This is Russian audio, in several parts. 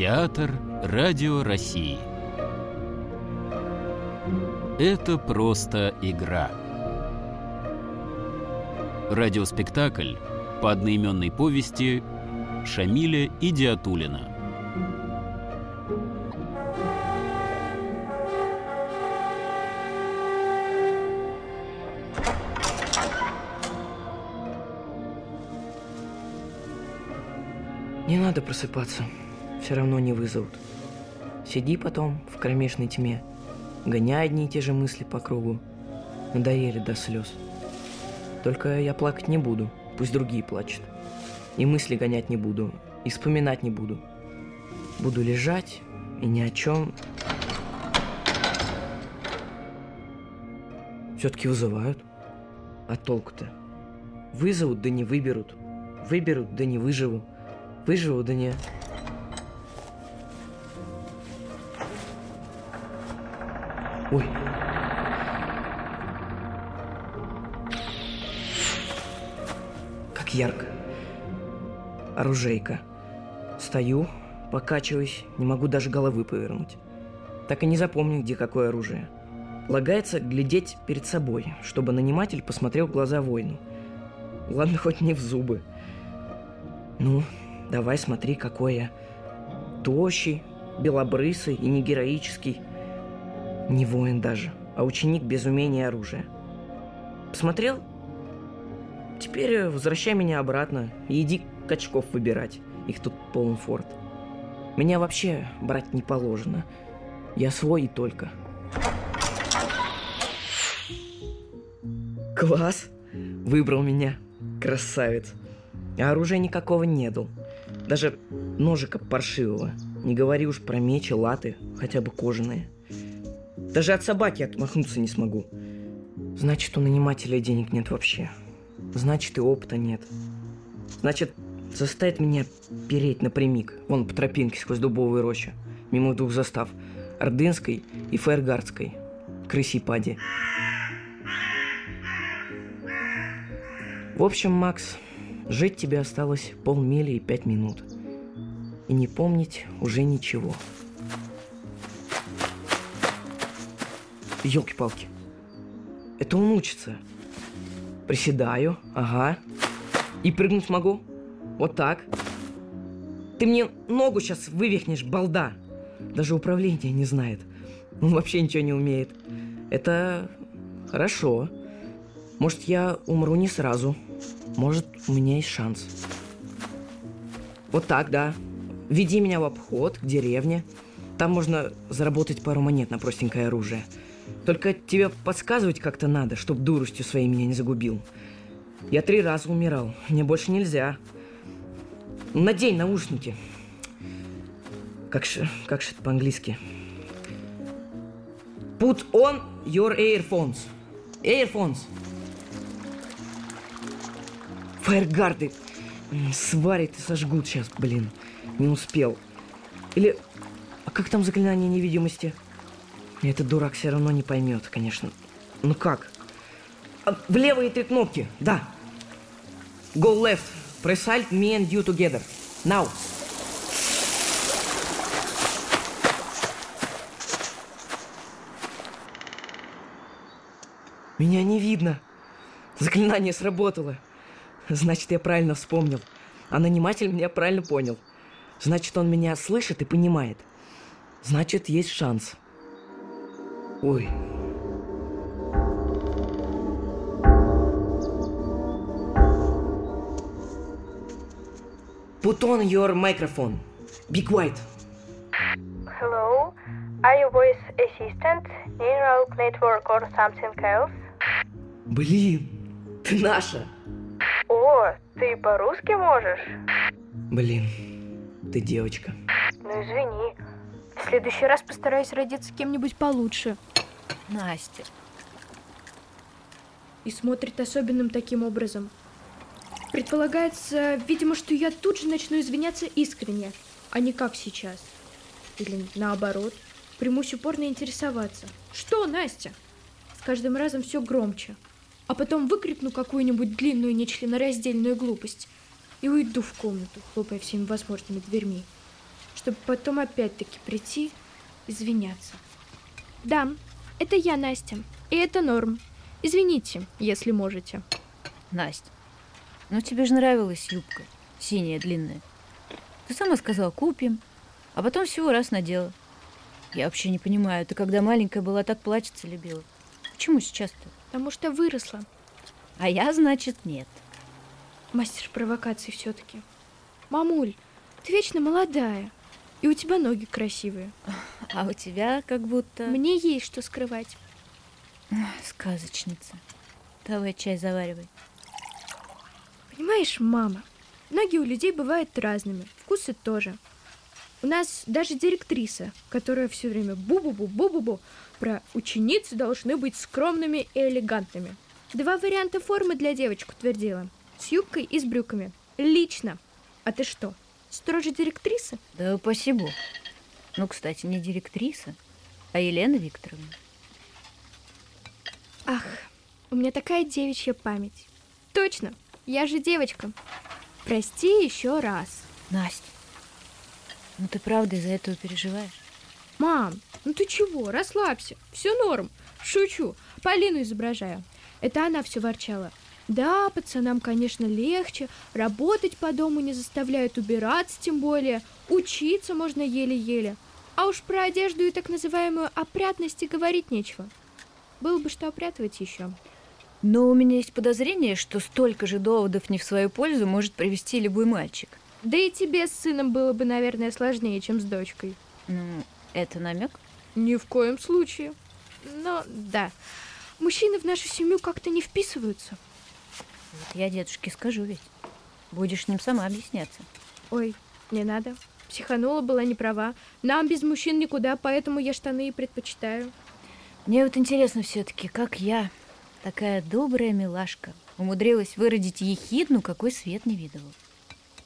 Театр Радио России Это просто игра. Радиоспектакль по одноименной повести Шамиля Идиатулина Не надо просыпаться, все равно не вызовут. Сиди потом в кромешной тьме, гоняй одни и те же мысли по кругу. Надоели до слез. Только я плакать не буду, пусть другие плачут. И мысли гонять не буду, и вспоминать не буду. Буду лежать и ни о чем. Все-таки вызывают. А толку-то? Вызовут, да не выберут. Выберут, да не выживу. Выживу, да не... Ой. Как ярко. Оружейка. Стою, покачиваюсь, не могу даже головы повернуть. Так и не запомню, где какое оружие. Полагается глядеть перед собой, чтобы наниматель посмотрел в глаза воину. Ладно, хоть не в зубы. Ну, давай смотри, какой я. Тощий, белобрысый и не героический. Не воин даже, а ученик без умения оружия. Посмотрел? Теперь возвращай меня обратно и иди качков выбирать. Их тут полный форт. Меня вообще брать не положено. Я свой и только. Класс! Выбрал меня. Красавец. А оружия никакого не дал. Даже ножика паршивого. Не говори уж про мечи, латы, хотя бы кожаные. Даже от собаки отмахнуться не смогу. Значит, у нанимателя денег нет вообще. Значит, и опыта нет. Значит, заставит меня переть напрямик, вон по тропинке сквозь дубовую рощу, мимо двух застав, Ордынской и Фейергардской, крысей пади. В общем, Макс, жить тебе осталось полмили и пять минут. И не помнить уже ничего. Елки-палки. Это он учится. Приседаю, ага. И прыгнуть могу. Вот так. Ты мне ногу сейчас вывихнешь, балда. Даже управление не знает. Он вообще ничего не умеет. Это хорошо. Может, я умру не сразу. Может, у меня есть шанс. Вот так, да. Веди меня в обход к деревне. Там можно заработать пару монет на простенькое оружие. Только тебе подсказывать как-то надо, чтоб дуростью своей меня не загубил. Я три раза умирал. Мне больше нельзя. Надень наушники. Как же, как же это по-английски? Put on your earphones. Earphones. Фаергарды. Сварят и сожгут сейчас, блин. Не успел. Или... А как там заклинание невидимости? Этот дурак все равно не поймет, конечно. Ну как? А, в левые три кнопки, да. Go left. Press alt, me and you together. Now. Меня не видно. Заклинание сработало. Значит, я правильно вспомнил. А наниматель меня правильно понял. Значит, он меня слышит и понимает. Значит, есть шанс. Ой. Put on your microphone. Be quiet. Hello, are you voice assistant, neural network or something else? Блин, ты наша. О, ты по-русски можешь? Блин, ты девочка. Ну извини. В следующий раз постараюсь родиться кем-нибудь получше. Настя. И смотрит особенным таким образом. Предполагается, видимо, что я тут же начну извиняться искренне, а не как сейчас. Или наоборот, примусь упорно интересоваться. Что, Настя? С каждым разом все громче. А потом выкрикну какую-нибудь длинную нечленораздельную глупость и уйду в комнату, хлопая всеми возможными дверьми. Чтобы потом опять-таки прийти извиняться. Да, это я, Настя, и это норм. Извините, если можете. Настя, ну тебе же нравилась юбка, синяя, длинная. Ты сама сказала, купим, а потом всего раз надела. Я вообще не понимаю, ты когда маленькая была, так плачется любила. Почему сейчас-то? Потому что выросла. А я, значит, нет. Мастер провокаций все-таки. Мамуль, ты вечно молодая. И у тебя ноги красивые. А у тебя как будто... Мне есть что скрывать. Сказочница. Давай чай заваривай. Понимаешь, мама, ноги у людей бывают разными, вкусы тоже. У нас даже директриса, которая все время бу-бу-бу, бу-бу-бу, про ученицы должны быть скромными и элегантными. Два варианта формы для девочек утвердила. С юбкой и с брюками. Лично. А ты что, строже директрисы? Да спасибо. Ну, кстати, не директриса, а Елена Викторовна. Ах, у меня такая девичья память. Точно, я же девочка. Прости еще раз. Настя, ну ты правда из-за этого переживаешь? Мам, ну ты чего? Расслабься. Все норм. Шучу. Полину изображаю. Это она все ворчала. Да, пацанам, конечно, легче. Работать по дому не заставляют убираться, тем более. Учиться можно еле-еле. А уж про одежду и так называемую опрятность и говорить нечего. Было бы что опрятывать еще. Но у меня есть подозрение, что столько же доводов не в свою пользу может привести любой мальчик. Да и тебе с сыном было бы, наверное, сложнее, чем с дочкой. Ну, это намек? Ни в коем случае. Но да, мужчины в нашу семью как-то не вписываются. Вот я дедушке скажу ведь. Будешь с ним сама объясняться. Ой, не надо. Психанула была не права. Нам без мужчин никуда, поэтому я штаны и предпочитаю. Мне вот интересно все-таки, как я, такая добрая милашка, умудрилась выродить ехидну, какой свет не видывал.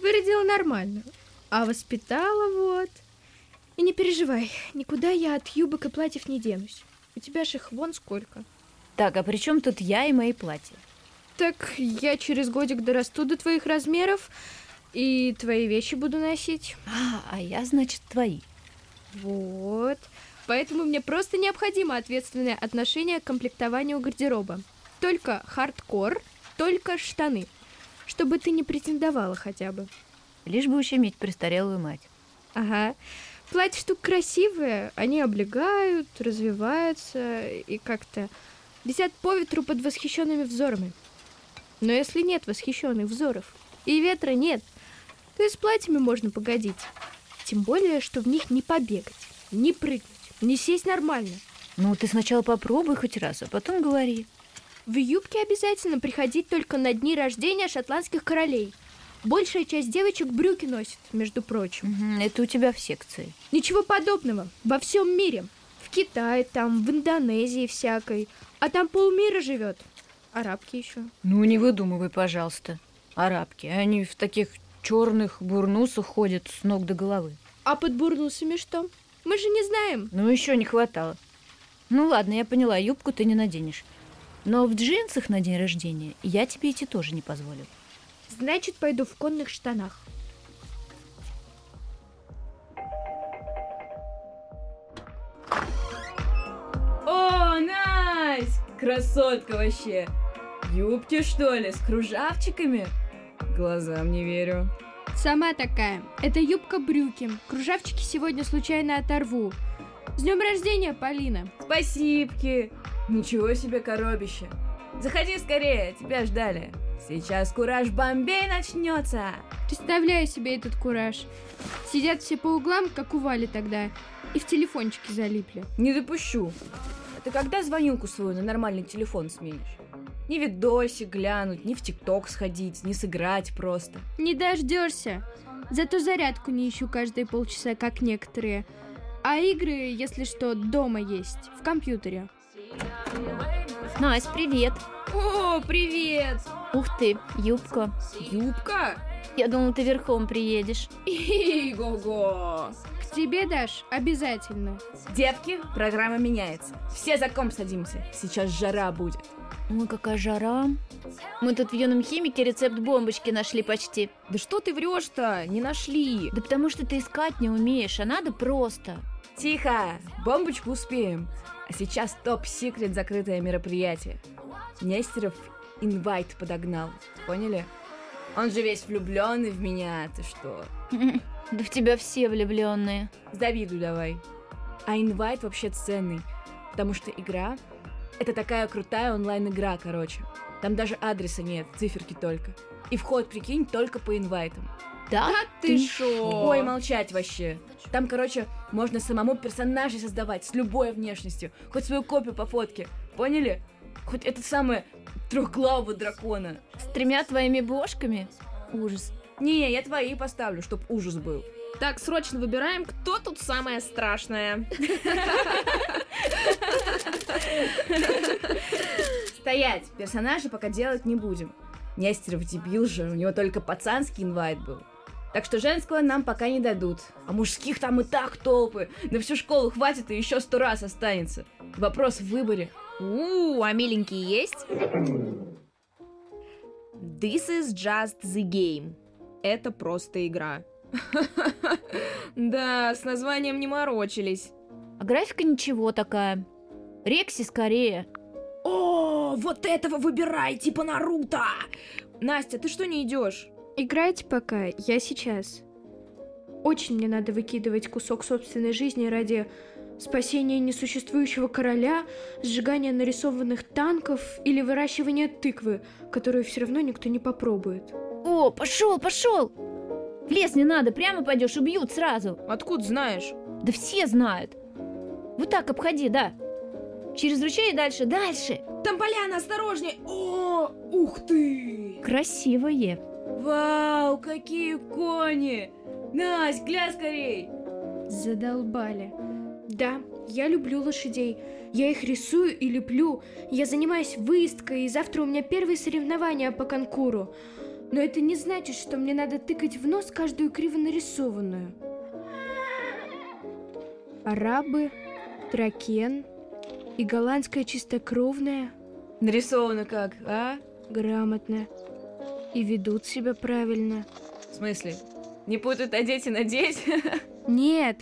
Выродила нормально, а воспитала вот. И не переживай, никуда я от юбок и платьев не денусь. У тебя же их вон сколько. Так, а при чем тут я и мои платья? Так я через годик дорасту до твоих размеров и твои вещи буду носить. А, а я, значит, твои. Вот. Поэтому мне просто необходимо ответственное отношение к комплектованию гардероба. Только хардкор, только штаны. Чтобы ты не претендовала хотя бы. Лишь бы ущемить престарелую мать. Ага. Платье штука красивые, они облегают, развиваются и как-то висят по ветру под восхищенными взорами. Но если нет восхищенных взоров и ветра нет, то и с платьями можно погодить. Тем более, что в них не побегать, не прыгнуть, не сесть нормально. Ну, ты сначала попробуй хоть раз, а потом говори. В юбке обязательно приходить только на дни рождения шотландских королей. Большая часть девочек брюки носит, между прочим. Это у тебя в секции. Ничего подобного. Во всем мире. В Китае там, в Индонезии всякой. А там полмира живет. Арабки еще. Ну, не выдумывай, пожалуйста. Арабки. Они в таких черных бурнусах ходят с ног до головы. А под бурнусами что? Мы же не знаем. Ну, еще не хватало. Ну ладно, я поняла, юбку ты не наденешь. Но в джинсах на день рождения я тебе идти тоже не позволю. Значит, пойду в конных штанах. Красотка вообще! Юбки, что ли, с кружавчиками? Глазам не верю. Сама такая. Это юбка-брюки. Кружавчики сегодня случайно оторву. С днем рождения, Полина. Спасибки. Ничего себе коробище. Заходи скорее, тебя ждали. Сейчас кураж Бомбей начнется. Представляю себе этот кураж. Сидят все по углам, как у Вали тогда, и в телефончике залипли. Не допущу. Ты когда звонилку свою на нормальный телефон сменишь? Ни видосик глянуть, ни в ТикТок сходить, ни сыграть просто. Не дождешься. Зато зарядку не ищу каждые полчаса, как некоторые. А игры, если что, дома есть, в компьютере. Настя, привет. О, привет! Ух ты, юбка. Юбка? Я думал, ты верхом приедешь. Иго-го! Тебе, Даш, обязательно. Девки, программа меняется. Все за комп садимся. Сейчас жара будет. Ой, какая жара. Мы тут в юном химике рецепт бомбочки нашли почти. Да что ты врешь-то? Не нашли. Да потому что ты искать не умеешь, а надо просто. Тихо! Бомбочку успеем. А сейчас топ-секрет закрытое мероприятие. Нестеров инвайт подогнал. Поняли? Он же весь влюбленный в меня, ты что? Да в тебя все влюбленные. Завидуй давай. А инвайт вообще ценный, потому что игра — это такая крутая онлайн-игра, короче. Там даже адреса нет, циферки только. И вход, прикинь, только по инвайтам. Да, ты шо? Ой, молчать вообще. Там, короче, можно самому персонажа создавать с любой внешностью. Хоть свою копию по фотке. Поняли? Хоть это самое трехглавого дракона. С тремя твоими бошками? Ужас. Не, я твои поставлю, чтоб ужас был. Так, срочно выбираем, кто тут самое страшное. Стоять! Персонажа пока делать не будем. Нестеров дебил же, у него только пацанский инвайт был. Так что женского нам пока не дадут. А мужских там и так толпы. На всю школу хватит и еще сто раз останется. Вопрос в выборе. У, а миленькие есть? This is just the game. Это просто игра. Да, с названием не морочились. А графика ничего такая. Рекси скорее. О, вот этого выбирай, типа Наруто! Настя, ты что не идешь? Играйте пока, я сейчас. Очень мне надо выкидывать кусок собственной жизни ради спасения несуществующего короля, сжигания нарисованных танков или выращивания тыквы, которую все равно никто не попробует. О, пошел, пошел! В лес не надо, прямо пойдешь, убьют сразу. Откуда знаешь? Да все знают. Вот так обходи, да. Через ручей и дальше, дальше. Там поляна, осторожнее! О, ух ты! Красивое. Вау, какие кони! Настя, глянь скорей! Задолбали. Да, я люблю лошадей. Я их рисую и леплю. Я занимаюсь выездкой, и завтра у меня первые соревнования по конкуру. Но это не значит, что мне надо тыкать в нос каждую криво нарисованную. Арабы, тракен и голландская чистокровная Нарисовано как, а? грамотно и ведут себя правильно. В смысле? Не путают одеть и надеть? Нет,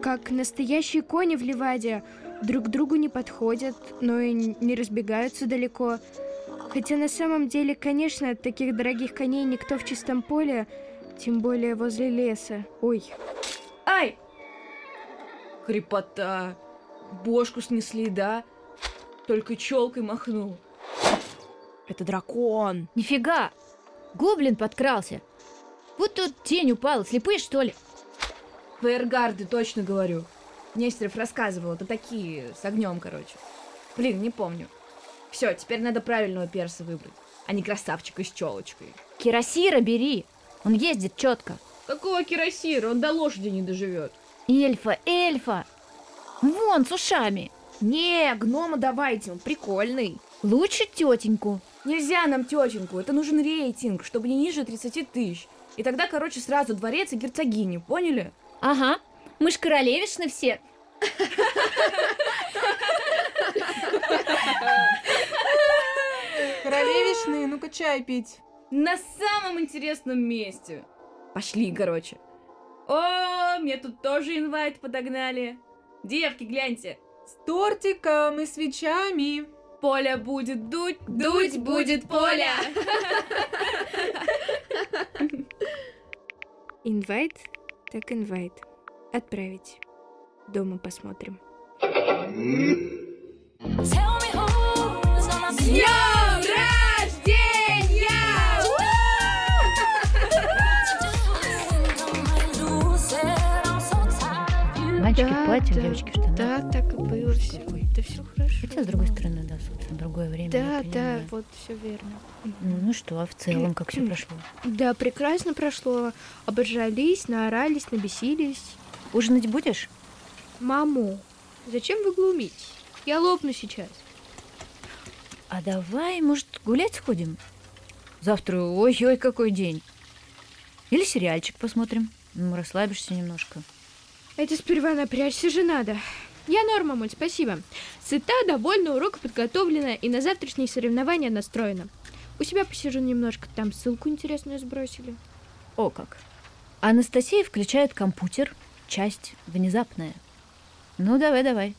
как настоящие кони в Ливаде, друг другу не подходят, но и не разбегаются далеко. Хотя на самом деле, конечно, таких дорогих коней никто в чистом поле, тем более возле леса. Ой, Ай! Хрипота. Бошку снесли, да? Только челкой махнул. Это дракон. Нифига. Гоблин подкрался. Вот тут тень упала, слепые что ли? Фейергарды, точно говорю. Нестеров рассказывал, это такие, с огнем, короче. Блин, не помню. Все, теперь надо правильного перса выбрать, а не красавчика с челочкой. Кирасира бери. Он ездит четко. Какого кирасира? Он до лошади не доживет. Эльфа, эльфа. Вон, с ушами. Не, гнома давайте, он прикольный. Лучше тетеньку. Нельзя нам тетеньку, это нужен рейтинг, чтобы не ниже 30 тысяч. И тогда, короче, сразу дворец и герцогиню, поняли? Ага, мы ж королевишны все. Королевишны, ну-ка чай пить. На самом интересном месте. Пошли, короче. О, мне тут тоже инвайт подогнали. Девки, гляньте. С тортиком и свечами. Поля будет дуть, дуть будет Поля. инвайт, так инвайт. Отправить. Дома посмотрим. Мальчики Да, в платье, да, девочки в штанах. Да, так и было. Все, да все хорошо. Хотя, с другой стороны, да, собственно, другое время. Да, да, вот все верно. Ну, ну что, а в целом, как все прошло? Да, прекрасно прошло. Обожались, наорались, набесились. Ужинать будешь? Маму, зачем вы глумитесь? Я лопну сейчас. А давай, может, гулять сходим? Завтра, ой-ой, какой день. Или сериальчик посмотрим. Ну, расслабишься немножко. Это сперва напрячься же надо. Я норм, мамуль, спасибо. Сыта, довольна, урок подготовлена и на завтрашние соревнования настроена. У себя посижу немножко, там ссылку интересную сбросили. О как. Анастасия включает компьютер, часть внезапная. Ну, давай, давай.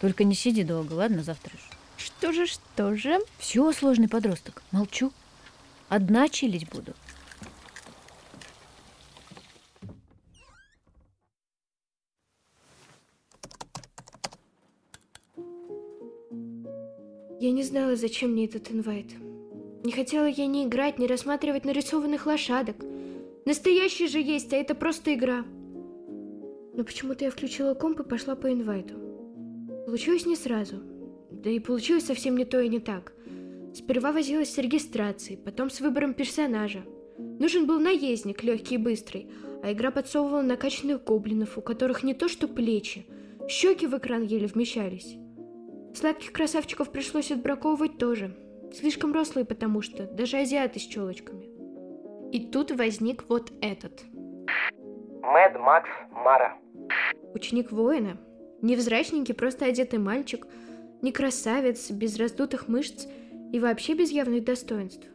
Только не сиди долго, ладно, завтрашь. Что же, что же? Все, сложный подросток. Молчу. Одна чилить буду. Я не знала, зачем мне этот инвайт. Не хотела я ни играть, ни рассматривать нарисованных лошадок. Настоящий же есть, а это просто игра. Но почему-то я включила комп и пошла по инвайту. Получилось не сразу. Да и получилось совсем не то и не так. Сперва возилась с регистрацией, потом с выбором персонажа. Нужен был наездник, легкий и быстрый, а игра подсовывала накачанных гоблинов, у которых не то что плечи, щеки в экран еле вмещались. Сладких красавчиков пришлось отбраковывать тоже. Слишком рослые, потому что даже азиаты с челочками. И тут возник вот этот. Мэд Макс Мара. Ученик воина. Невзрачненький, просто одетый мальчик. Не красавец, без раздутых мышц и вообще без явных достоинств.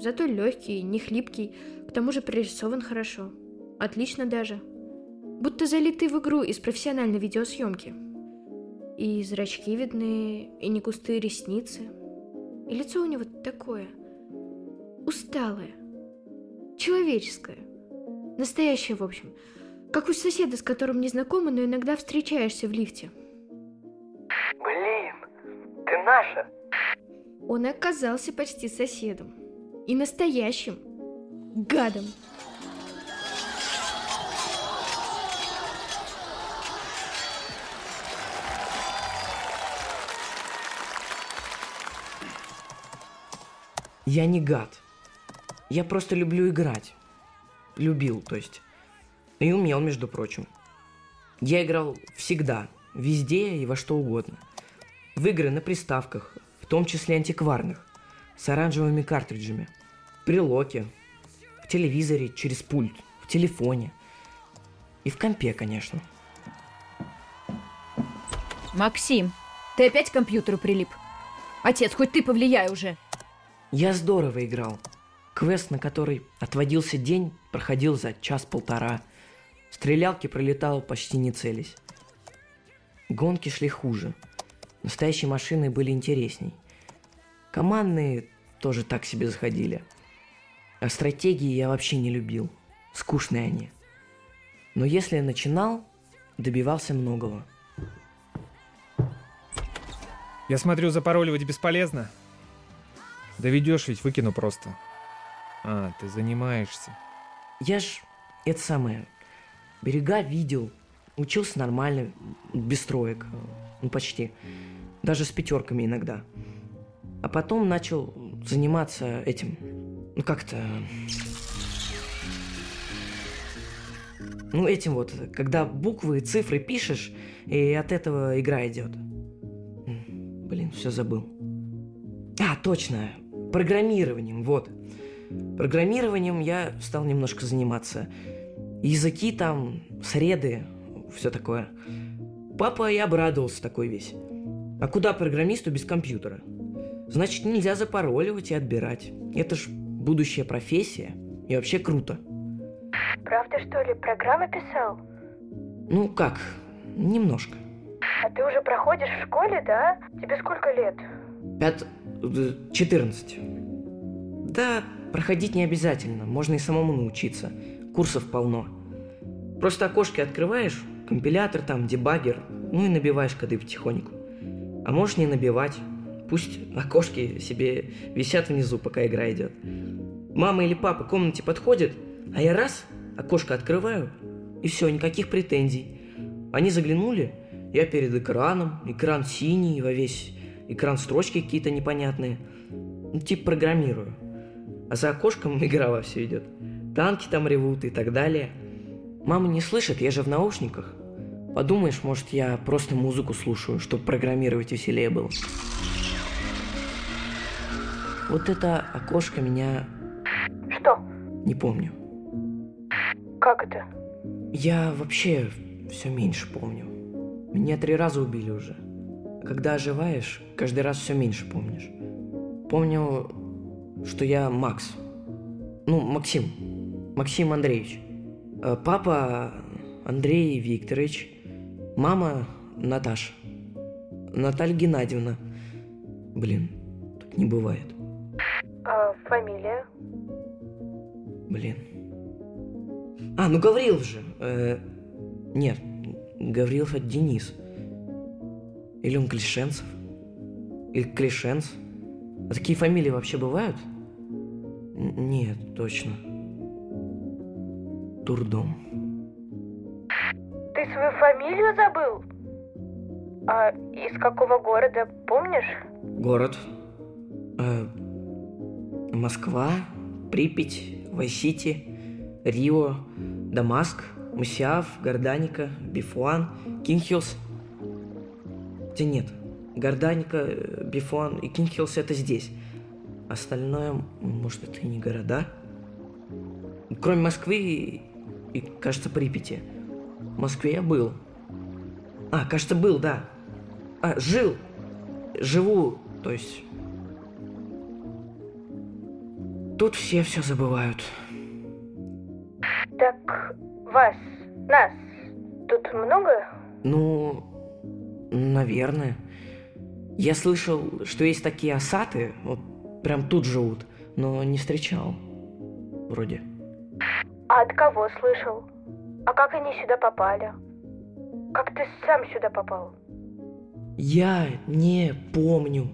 Зато легкий, не хлипкий, к тому же прорисован хорошо. Отлично даже. Будто залитый в игру из профессиональной видеосъемки. И зрачки видны, и не густые ресницы. И лицо у него такое. Усталое. Человеческое. Настоящее, в общем. Как у соседа, с которым не знакома, но иногда встречаешься в лифте. Блин, ты наша. Он оказался почти соседом. И настоящим. Гадом. Я не гад. Я просто люблю играть. Любил, то есть. И умел, между прочим. Я играл всегда, везде и во что угодно. В игры на приставках, в том числе антикварных, с оранжевыми картриджами, при локе, в телевизоре через пульт, в телефоне и в компе, конечно. Максим, ты опять к компьютеру прилип? Отец, хоть ты повлияй уже. Я здорово играл. Квест, на который отводился день, проходил за час-полтора. Стрелялки пролетал почти не целясь. Гонки шли хуже. Настоящие машины были интересней. Командные тоже так себе заходили. А стратегии я вообще не любил. Скучные они. Но если я начинал, добивался многого. Я смотрю, запароливать бесполезно. Доведешь ведь, выкину просто. А, ты занимаешься. Я ж это самое, берега видел, учился нормально, без троек, ну почти, даже с пятерками иногда. А потом начал заниматься этим, ну как-то, ну этим вот, когда буквы и цифры пишешь, и от этого игра идет. Блин, все забыл. А, точно, программированием, вот. Программированием я стал немножко заниматься. Языки там, среды, все такое. Папа и обрадовался такой весь. А куда программисту без компьютера? Значит, нельзя запароливать и отбирать. Это ж будущая профессия. И вообще круто. Правда, что ли, программы писал? Ну как, немножко. А ты уже проходишь в школе, да? Тебе сколько лет? Пят... э, 14. Да, проходить не обязательно, можно и самому научиться. Курсов полно. Просто окошки открываешь, компилятор там, дебаггер, ну и набиваешь коды потихоньку. А можешь не набивать. Пусть окошки себе висят внизу, пока игра идет. Мама или папа к комнате подходят, а я раз, окошко открываю, и все, никаких претензий. Они заглянули, я перед экраном, экран синий, во весь экран строчки какие-то непонятные. Ну, типа программирую. А за окошком игра во все идет. Танки там ревут и так далее. Мама не слышит, я же в наушниках. Подумаешь, может, я просто музыку слушаю, чтобы программировать веселее было. Вот это окошко меня Что? не помню. Как это? Я вообще все меньше помню. Меня три раза убили уже. Когда оживаешь, каждый раз все меньше помнишь. Помню, что я Макс. Ну, Максим. Максим Андреевич. Э, Папа Андрей Викторович. Мама Наташа. Наталья Геннадьевна. Блин, так не бывает. А фамилия? Блин. А, ну Гаврилов же. Э, нет, Гаврилов это Денис. Или он Клишенцев? Или Клишенц? А такие фамилии вообще бывают? Н- нет, точно. Турдом. Ты свою фамилию забыл? А из какого города, помнишь? Город. Э, Москва, Припять, Вайсити, Рио, Дамаск, Мусиав, Горданика, Бифуан, Кинхилс. Хотя нет, Горданика, Бифуан и Кинхилс это здесь. Остальное, может, это и не города? Кроме Москвы и, кажется, Припяти. В Москве я был. А, кажется, был, да. А, жил. Живу, то есть... Тут все все забывают. Так вас, нас, тут много? Ну, наверное. Я слышал, что есть такие осаты, вот прям тут живут, но не встречал. Вроде. А от кого слышал? А как они сюда попали? Как ты сам сюда попал? Я не помню.